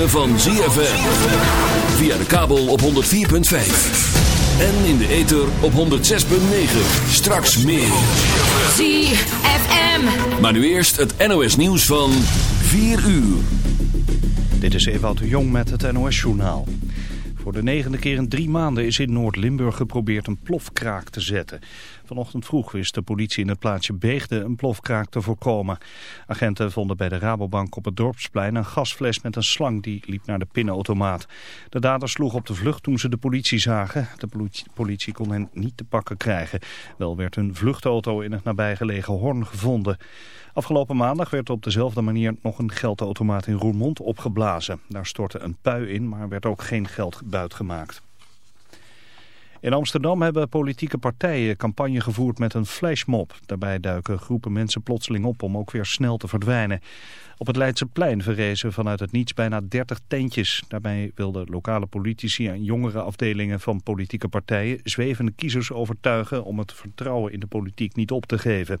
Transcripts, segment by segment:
ritme van ZFM. Via de kabel op 104.5. En in de ether op 106.9. Straks meer. ZFM. Maar nu eerst het NOS nieuws van 4 uur. Dit is Ewout de Jong met het NOS-journaal. Voor de negende keer in drie maanden is in Noord-Limburg geprobeerd een plofkraak te zetten. Vanochtend vroeg wist de politie in het plaatsje Beegde een plofkraak te voorkomen. Agenten vonden bij de Rabobank op het dorpsplein een gasfles met een slang die liep naar de pinautomaat. De daders sloegen op de vlucht toen ze de politie zagen. De politie, kon hen niet te pakken krijgen. Wel werd hun vluchtauto in het nabijgelegen Horn gevonden. Afgelopen maandag werd op dezelfde manier nog een geldautomaat in Roermond opgeblazen. Daar stortte een pui in, maar werd ook geen geld buitgemaakt. In Amsterdam hebben politieke partijen campagne gevoerd met een flashmob. Daarbij duiken groepen mensen plotseling op om ook weer snel te verdwijnen. Op het Leidseplein verrezen vanuit het niets bijna 30 tentjes. Daarbij wilden lokale politici en jongere afdelingen van politieke partijen zwevende kiezers overtuigen om het vertrouwen in de politiek niet op te geven.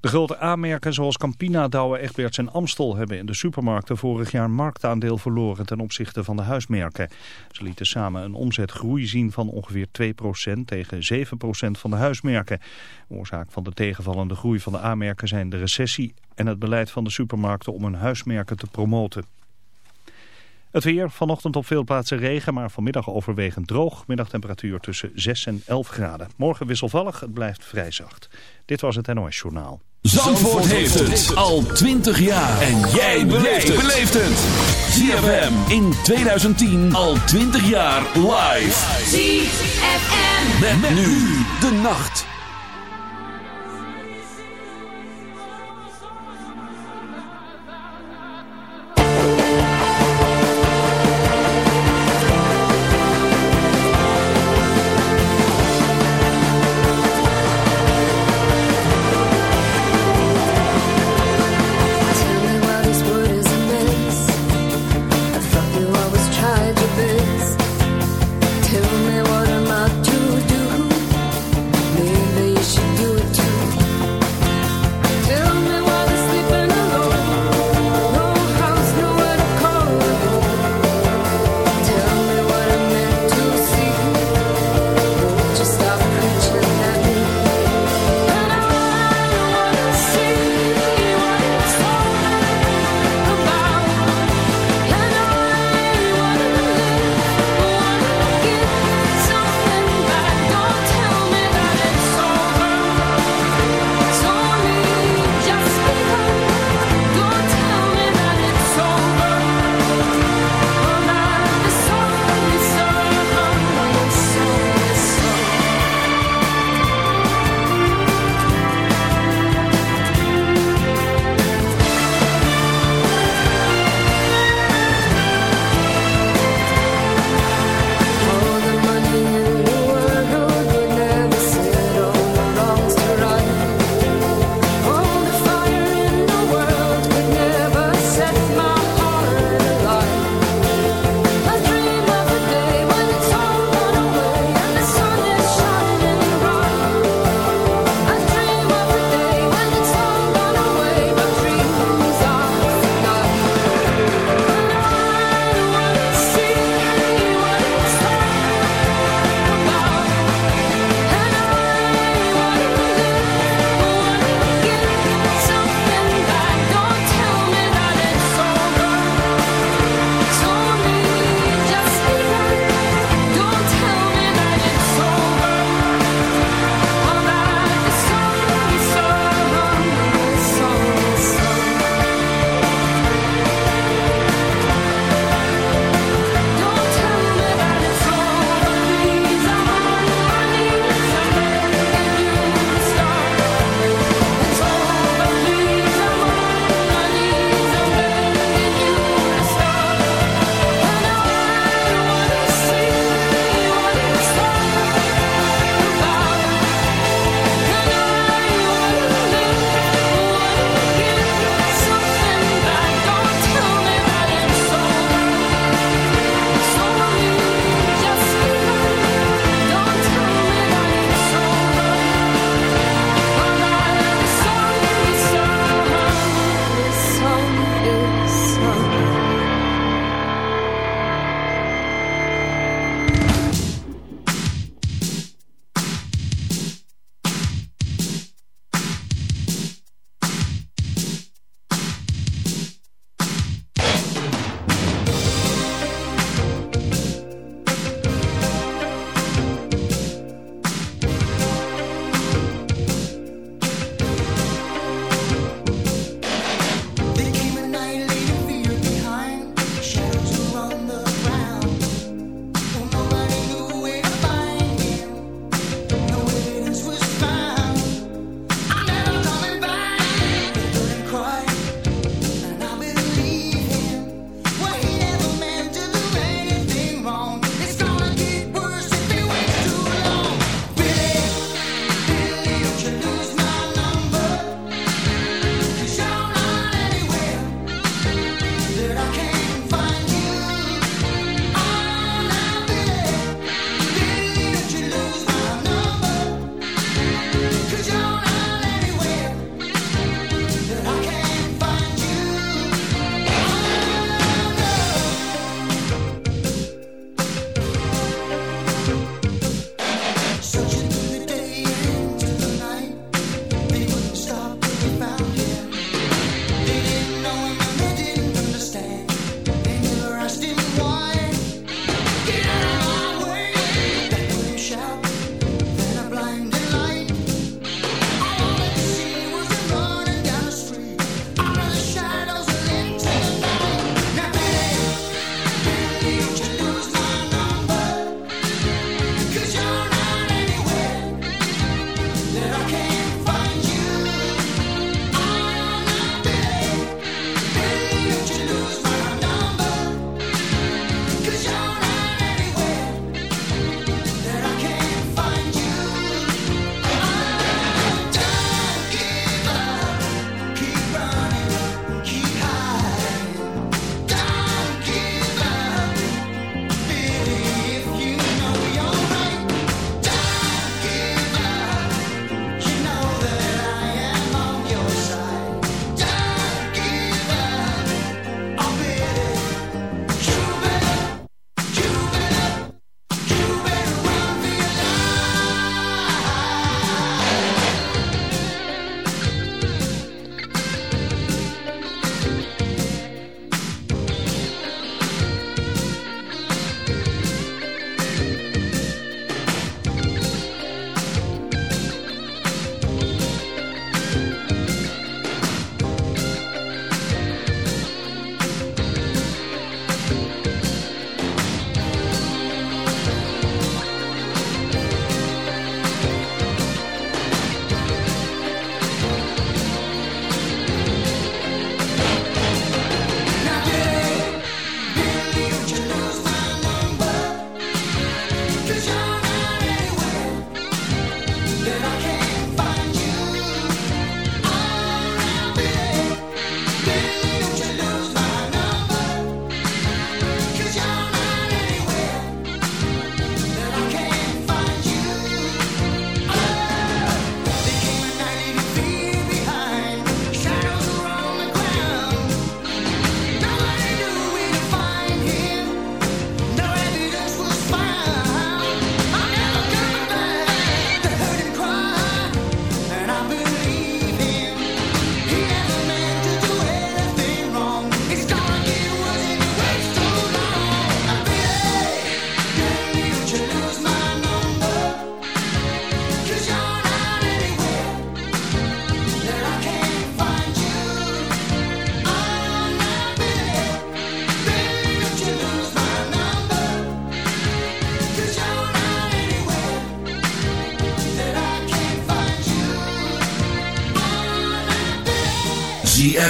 De grote aanmerken zoals Campina, Douwe, Egberts en Amstel hebben in de supermarkten vorig jaar marktaandeel verloren ten opzichte van de huismerken. Ze lieten samen een omzetgroei zien van ongeveer 2% tegen 7% van de huismerken. Oorzaak van de tegenvallende groei van de aanmerken zijn de recessie en het beleid van de supermarkten om hun huismerken te promoten. Het weer, vanochtend op veel plaatsen regen, maar vanmiddag overwegend droog. Middagtemperatuur tussen 6 en 11 graden. Morgen wisselvallig, het blijft vrij zacht. Dit was het NOS Journaal. Zandvoort heeft het al 20 jaar. En jij beleeft het. ZFM in 2010 al 20 jaar live. ZFM. Met, met nu de nacht.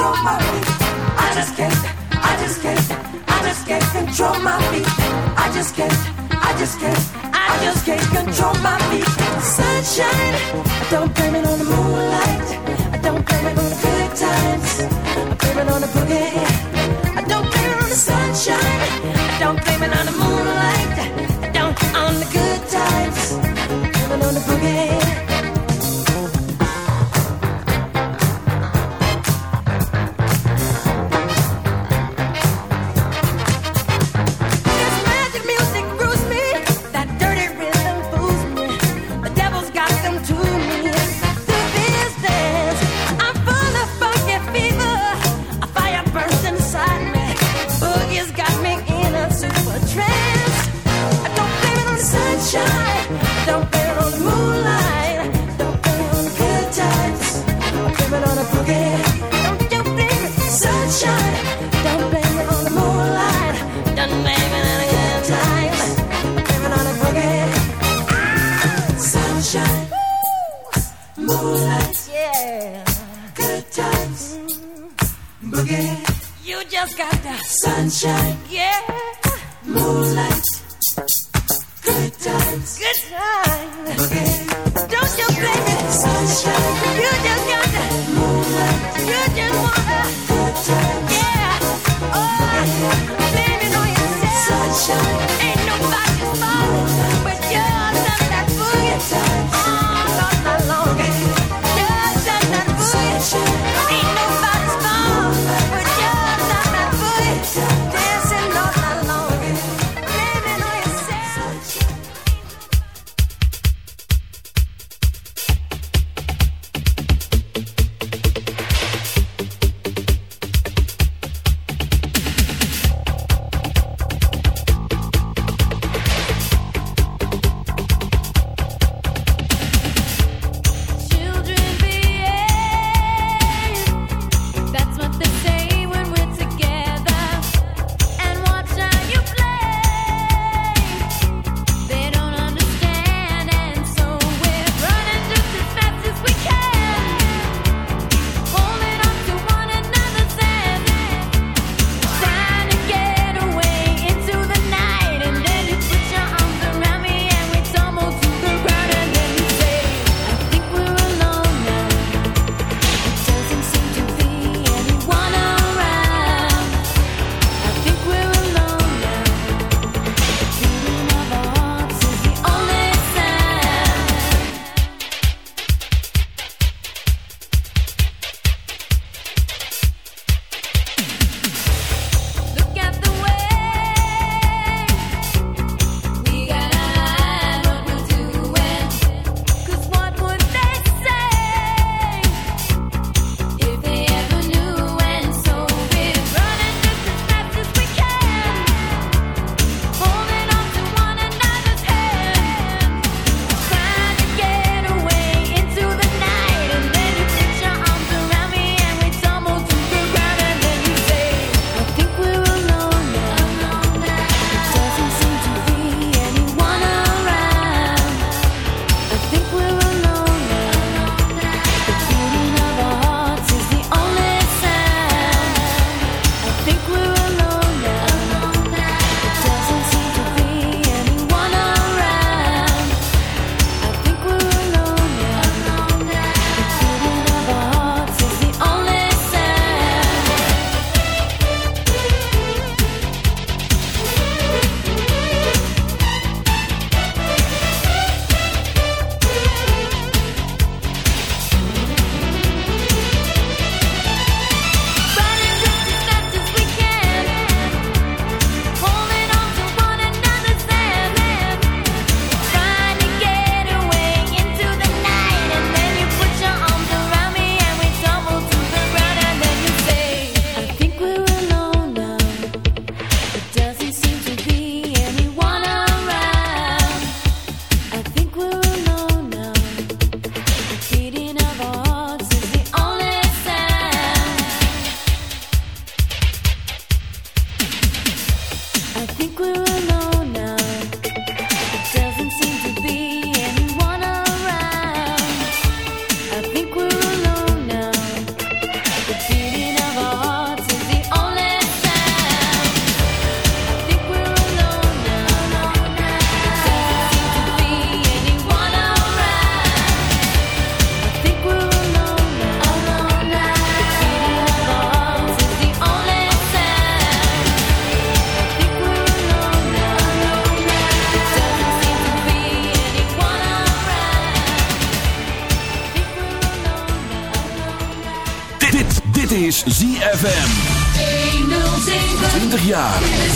control my feet. I just can't, I just can't, I just can't control my feet. I just can't, I just can't, I just can't control my feet. Sunshine Sunshine, yeah. Moonlight.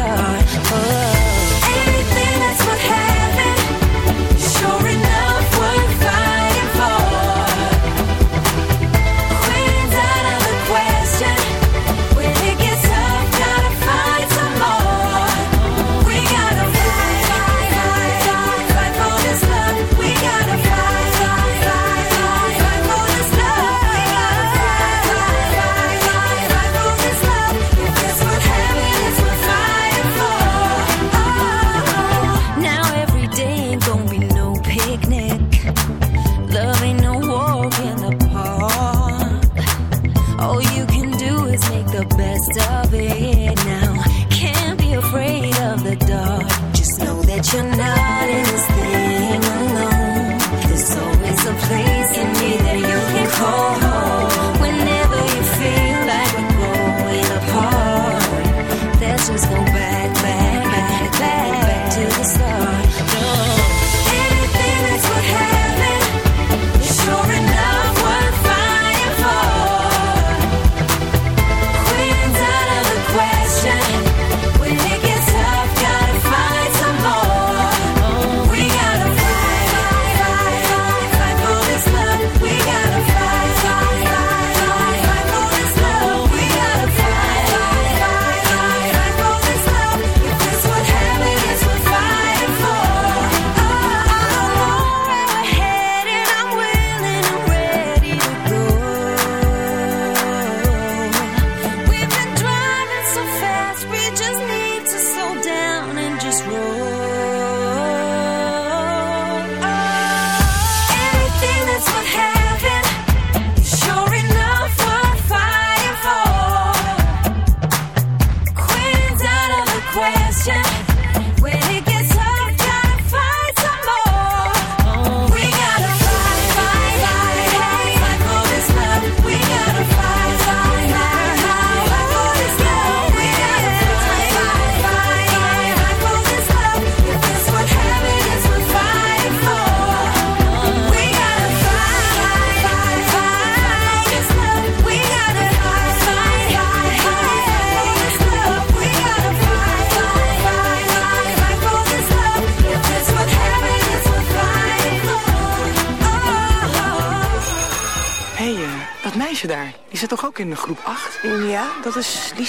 star. Oh.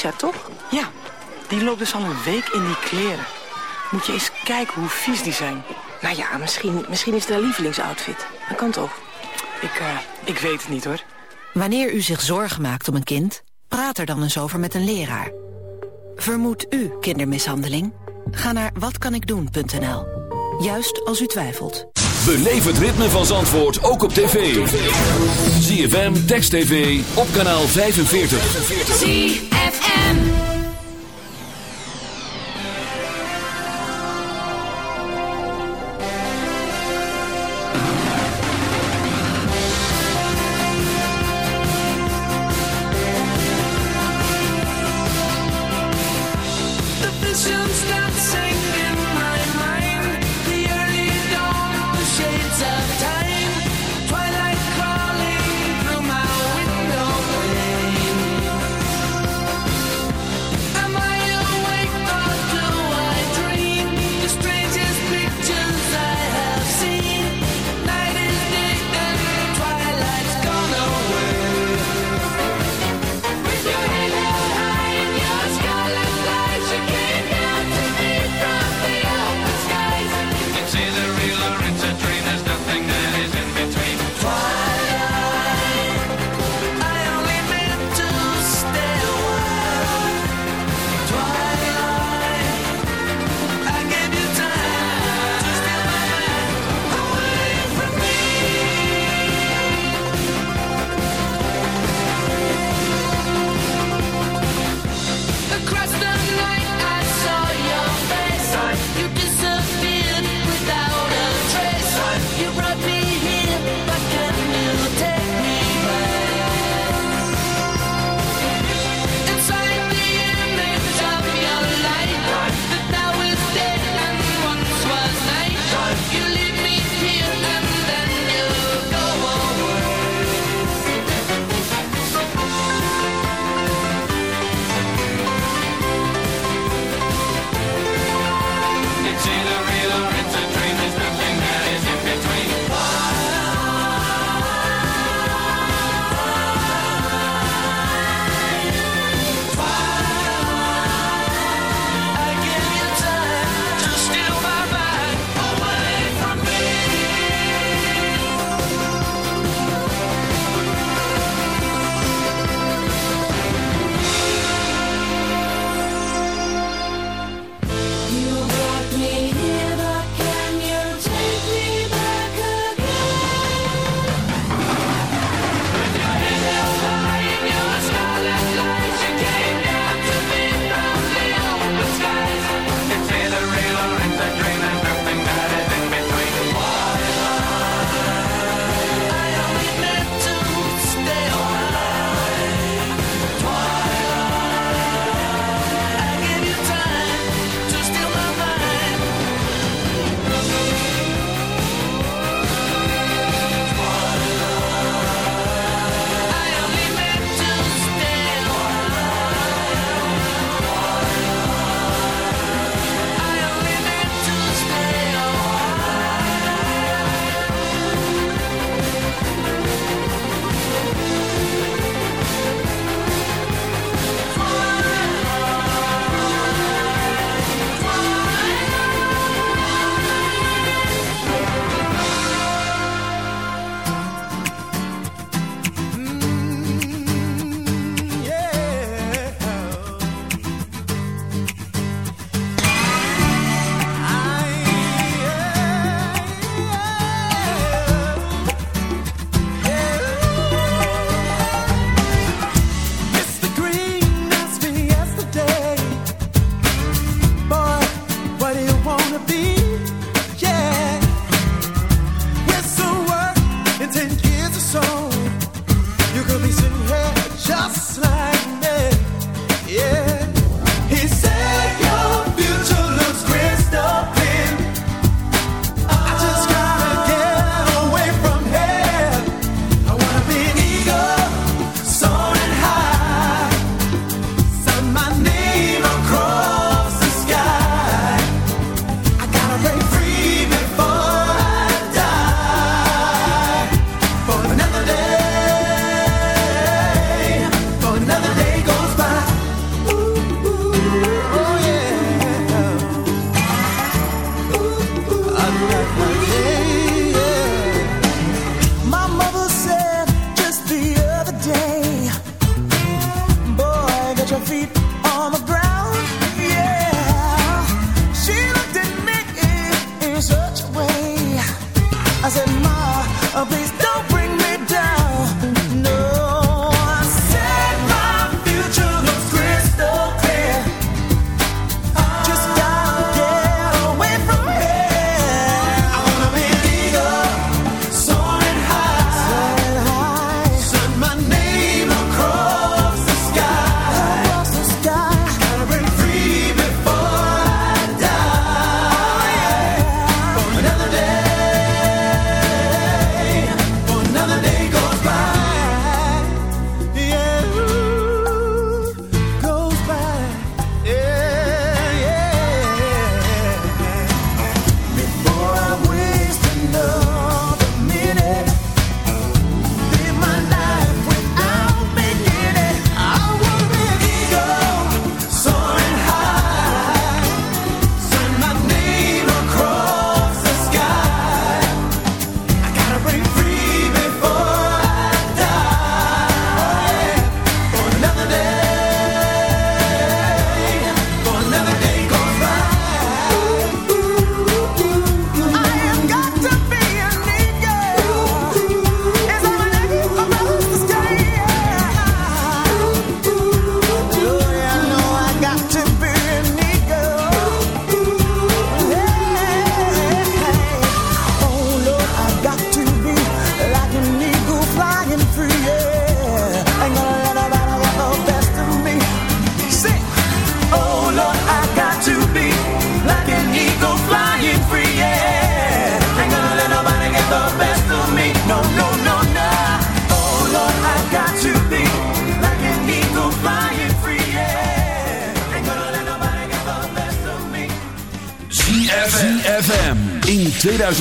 ja toch? Ja, die loopt dus al een week in die kleren. Moet je eens kijken hoe vies die zijn. Nou ja, misschien, misschien is het haar lievelingsoutfit. Dat kan toch? Ik, eh, ik weet het niet, hoor. Wanneer u zich zorgen maakt om een kind, praat er dan eens over met een leraar. Vermoedt u kindermishandeling? Ga naar watkanikdoen.nl. Juist als u twijfelt. Beleef het ritme van Zandvoort ook op tv. ZFM, Text TV, op kanaal 45. ZFM.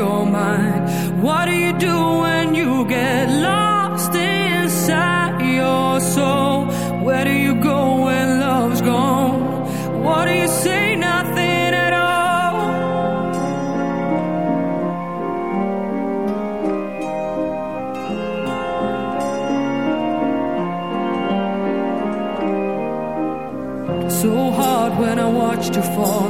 your mind. What do you do when you get lost inside your soul? Where do you go when love's gone? What do you say? Nothing at all. So hard when I watched you fall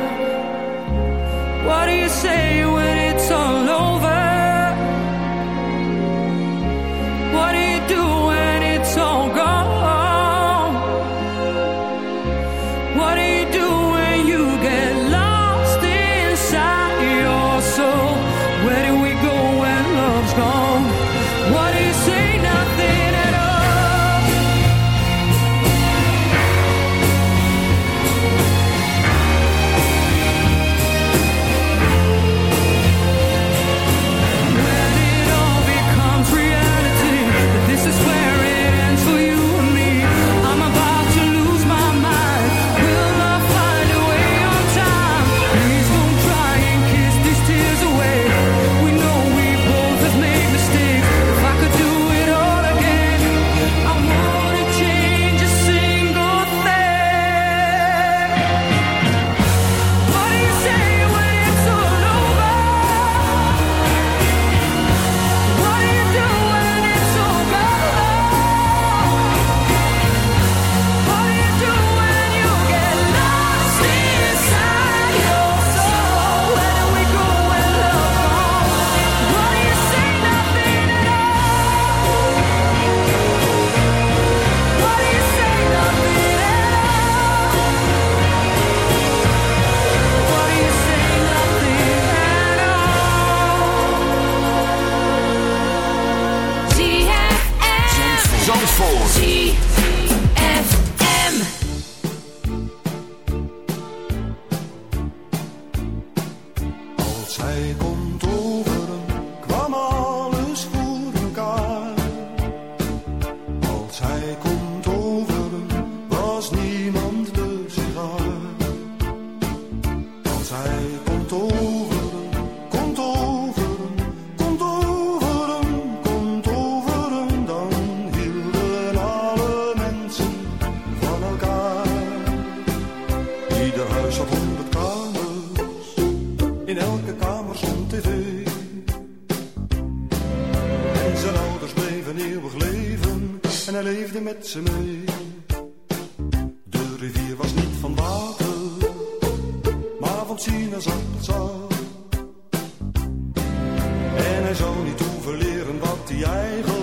eigen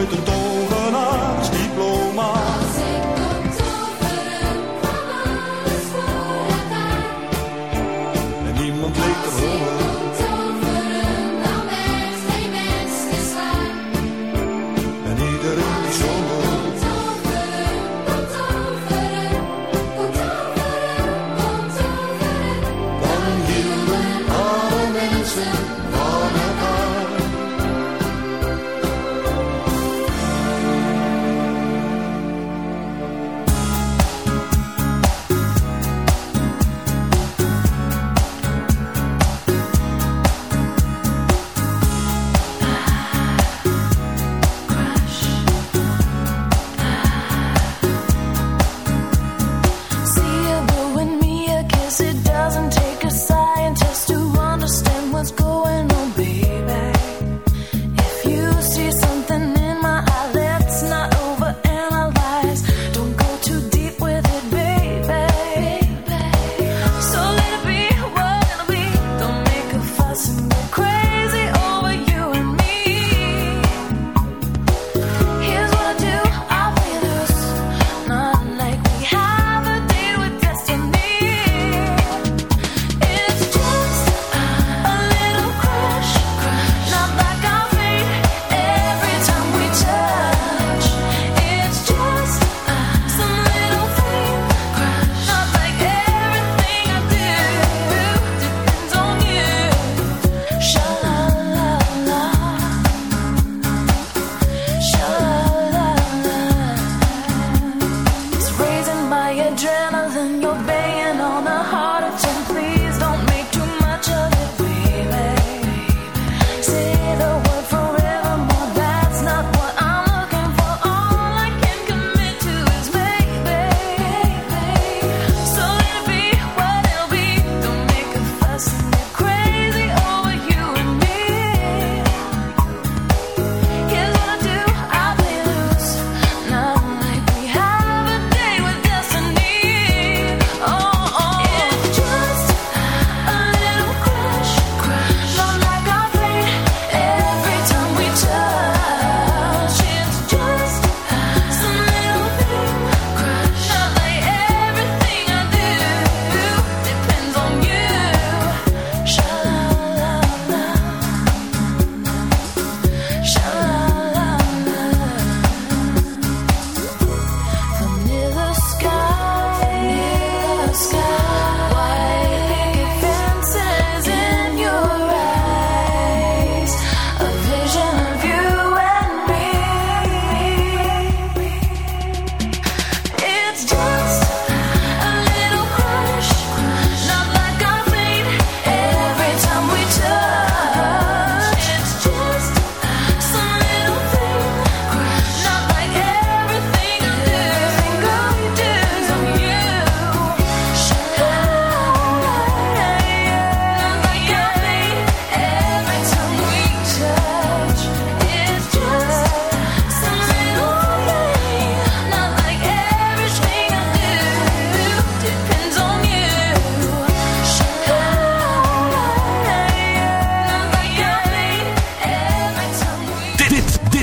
nooit een tovenaarsdiploma.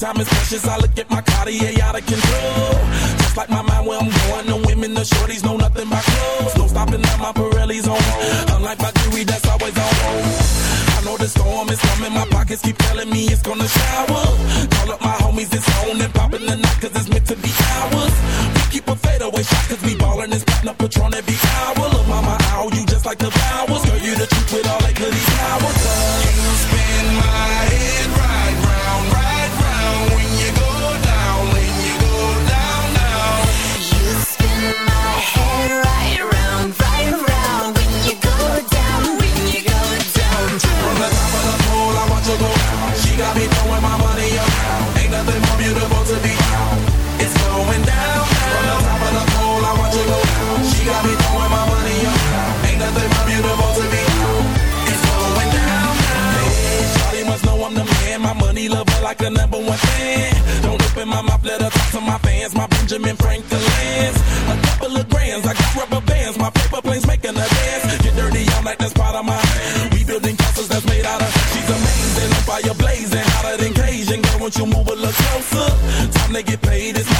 time is precious. I look at my Cartier out of control. Just like my mind, where I'm going, no women, no shorties, no hands. My paper planes making a dance. Get dirty, I'm like that's part of my hand. We building castles that's made out of. She's amazing, I'm fire blazing, hotter than Cajun. Girl, won't you move a little closer? Time to get paid. It's